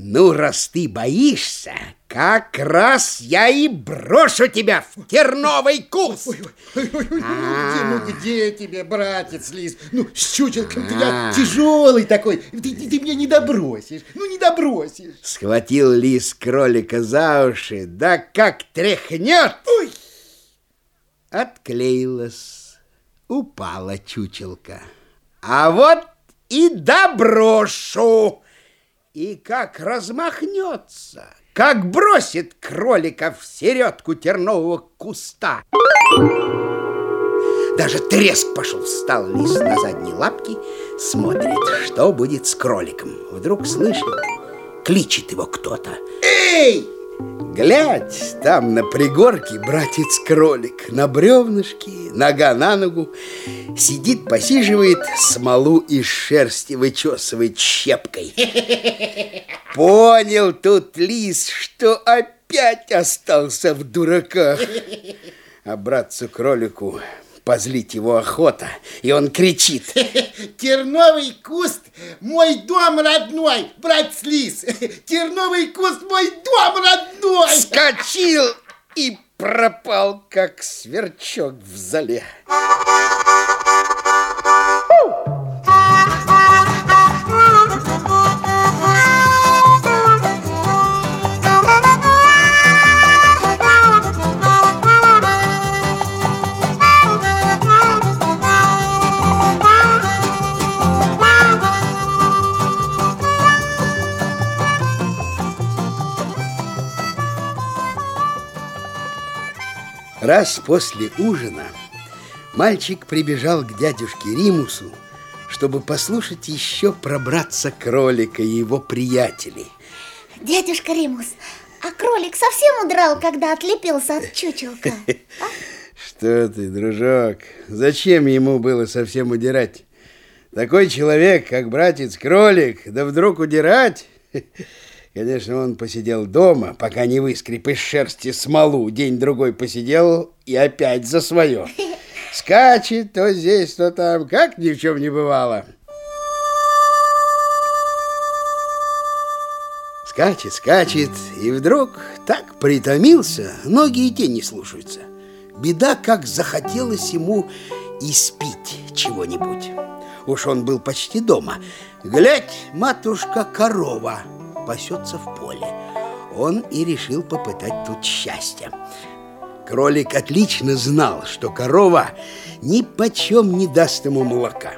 Ну, раз ты боишься, как раз я и брошу тебя в терновый куст. Ой, ой, ой, ой, а. ну где тебе, братец Лис? Ну, с чучелком ты я тяжелый такой. Ты, ты, ты меня не добросишь. Ну, не добросишь. Схватил Лис кролика за уши, да как тряхнет. Ой! Отклеилась, упала чучелка. А вот и доброшу и как размахнется, как бросит кролика в середку тернового куста. Даже треск пошел, встал лис на задние лапки, смотрит, что будет с кроликом. Вдруг слышит, кличет его кто-то. Эй! Глядь, там на пригорке братец-кролик На бревнышке, нога на ногу Сидит, посиживает, смолу из шерсти вычесывает щепкой. Понял тут лис, что опять остался в дураках. А братцу-кролику позлить его охота, и он кричит. Терновый куст – мой дом родной, брат Слиз. Терновый куст – мой дом родной. Скочил и пропал, как сверчок в зале. Раз после ужина мальчик прибежал к дядюшке Римусу, чтобы послушать еще про братца кролика и его приятелей. Дядюшка Римус, а кролик совсем удрал, когда отлепился от чучелка? А? Что ты, дружок, зачем ему было совсем удирать? Такой человек, как братец-кролик, да вдруг удирать? Конечно, он посидел дома, пока не выскреб из шерсти смолу. День-другой посидел и опять за свое. Скачет то здесь, то там, как ни в чем не бывало. Скачет, скачет, и вдруг так притомился, ноги и тени слушаются. Беда, как захотелось ему испить чего-нибудь. Уж он был почти дома. Глядь, матушка корова – пасется в поле. Он и решил попытать тут счастье. Кролик отлично знал, что корова ни почем не даст ему молока.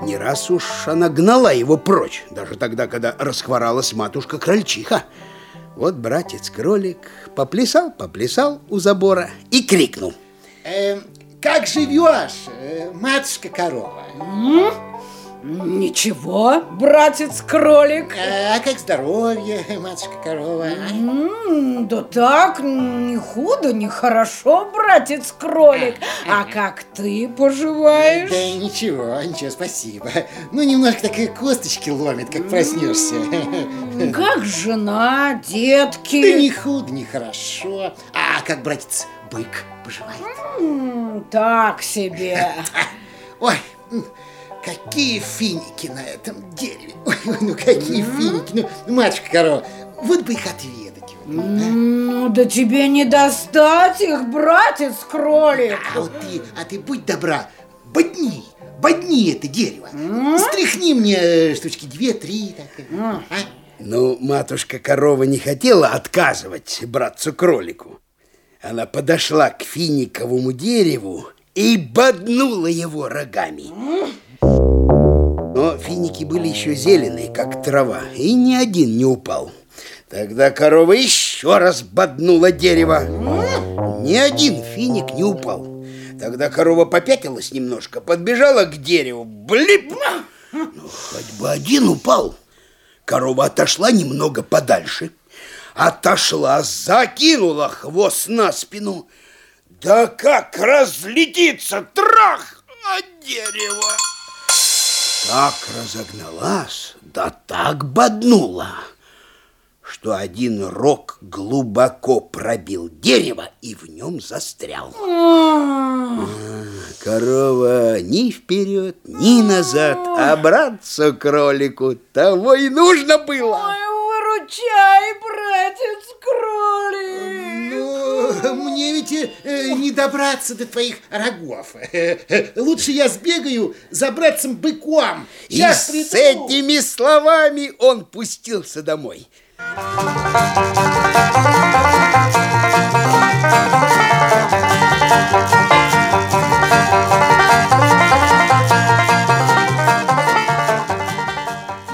Не раз уж она гнала его прочь, даже тогда, когда расхворалась матушка-крольчиха. Вот братец-кролик поплясал, поплясал у забора и крикнул. Э, «Как живешь, э, матушка-корова?» Ничего, братец-кролик. А как здоровье, матушка-корова? А? Да так, не худо, не хорошо, братец-кролик. А как ты поживаешь? Да ничего, ничего, спасибо. Ну, немножко такие косточки ломит, как проснешься. Как жена, детки? Да не худо, не хорошо. А как братец-бык поживает? Так себе. Ой, Какие финики на этом дереве. Ой, ну какие финики. Ну, матушка корова, вот бы их отведать. Ну, да тебе не достать их, братец кролик. А вот ты, а ты будь добра, бодни, бодни это дерево. Mm? Стряхни мне штучки две-три. Так, mm. а? Ну, матушка корова не хотела отказывать братцу кролику. Она подошла к финиковому дереву и боднула его рогами. Но финики были еще зеленые, как трава, и ни один не упал. Тогда корова еще раз боднула дерево. Ни один финик не упал. Тогда корова попятилась немножко, подбежала к дереву. Блип! Ну, хоть бы один упал. Корова отошла немного подальше. Отошла, закинула хвост на спину. Да как разлетится трах от дерева! Так разогналась, да так боднула, что один рог глубоко пробил дерево и в нем застрял. А, корова ни вперед, ни назад, а браться кролику того и нужно было. Прощай, братец кролик. Ну, мне ведь э, не добраться до твоих рогов. Лучше я сбегаю за братцем быком. И с этими словами он пустился домой.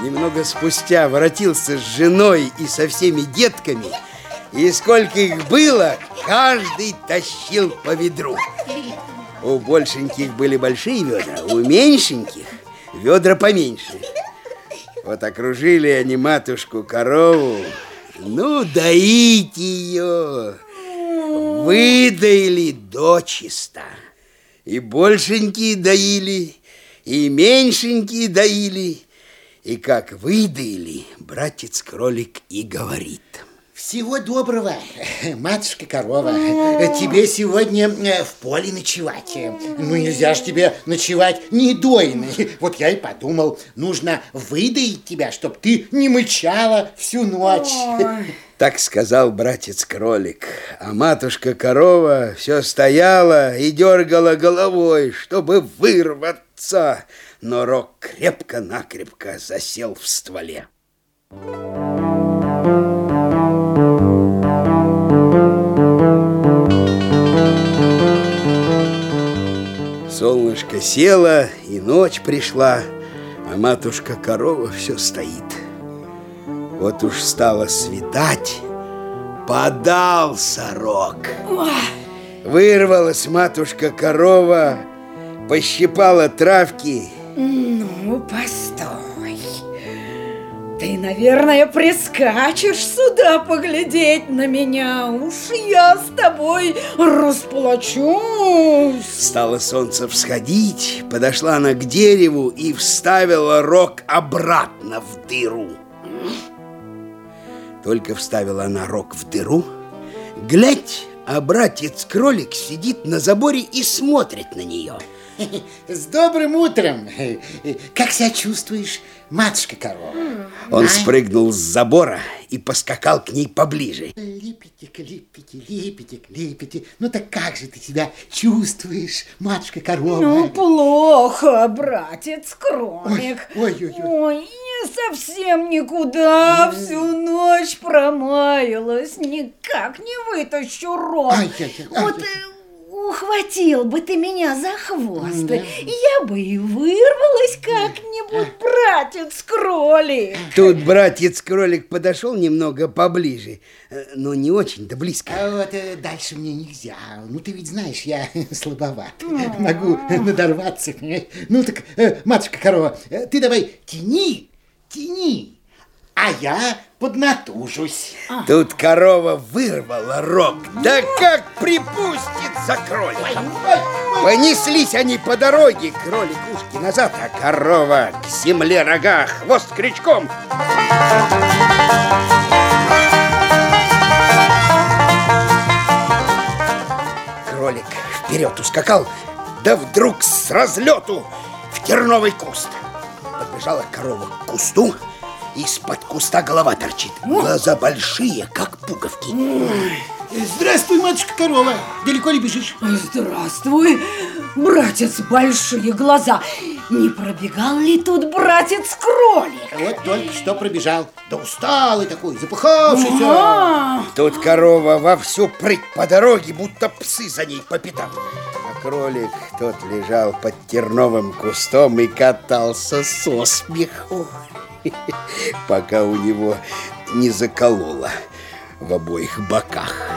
Немного спустя воротился с женой и со всеми детками, и сколько их было, каждый тащил по ведру. У большеньких были большие ведра, у меньшеньких ведра поменьше. Вот окружили они матушку-корову, ну, доить ее, выдаили дочисто. И большенькие доили, и меньшенькие доили, и как выдаили, братец-кролик и говорит. Всего доброго, матушка корова. Тебе сегодня э, в поле ночевать. Ну, нельзя ж тебе ночевать недойной. Вот я и подумал, нужно выдаить тебя, чтоб ты не мычала всю ночь. Так сказал братец-кролик. А матушка-корова все стояла и дергала головой, чтобы вырваться но рог крепко-накрепко засел в стволе. Солнышко село, и ночь пришла, а матушка-корова все стоит. Вот уж стало светать, подался рог. Вырвалась матушка-корова, пощипала травки ну, постой. Ты, наверное, прискачешь сюда поглядеть на меня. Уж я с тобой расплачусь. Стало солнце всходить, подошла она к дереву и вставила рог обратно в дыру. Только вставила она рог в дыру, глядь, а братец-кролик сидит на заборе и смотрит на нее – С добрым утром! Как себя чувствуешь, матушка корова? Он а? спрыгнул с забора и поскакал к ней поближе. Липетик, липетик, липетик, липетик. Ну так как же ты себя чувствуешь, матушка корова? Ну, плохо, братец кролик. Ой, ой, ой. Ой, совсем никуда всю ночь промаялась. Никак не вытащу рог. Ай, ай, ай, вот ай, ай ухватил бы ты меня за хвост, да. я бы и вырвалась как-нибудь, братец-кролик. Тут братец-кролик подошел немного поближе, э, но не очень-то близко. А вот э, дальше мне нельзя. Ну, ты ведь знаешь, я слабоват. Могу надорваться. Ну, так, э, матушка-корова, ты давай тяни, тяни а я поднатужусь. А. Тут корова вырвала рог. Да как припустит за кроликом. Понеслись они по дороге, кролик ушки назад, а корова к земле рога, хвост крючком. Кролик вперед ускакал, да вдруг с разлету в терновый куст. Подбежала корова к кусту, из-под куста голова торчит. Глаза большие, как пуговки. Здравствуй, матушка корова. Далеко ли бежишь? Здравствуй, братец большие глаза. Не пробегал ли тут братец кролик? Вот только что пробежал. Да усталый такой, запыхавшийся. А Тут корова во всю прыть по дороге, будто псы за ней по пятам. А кролик тот лежал под терновым кустом и катался со смеху. пока у него не закололо в обоих боках.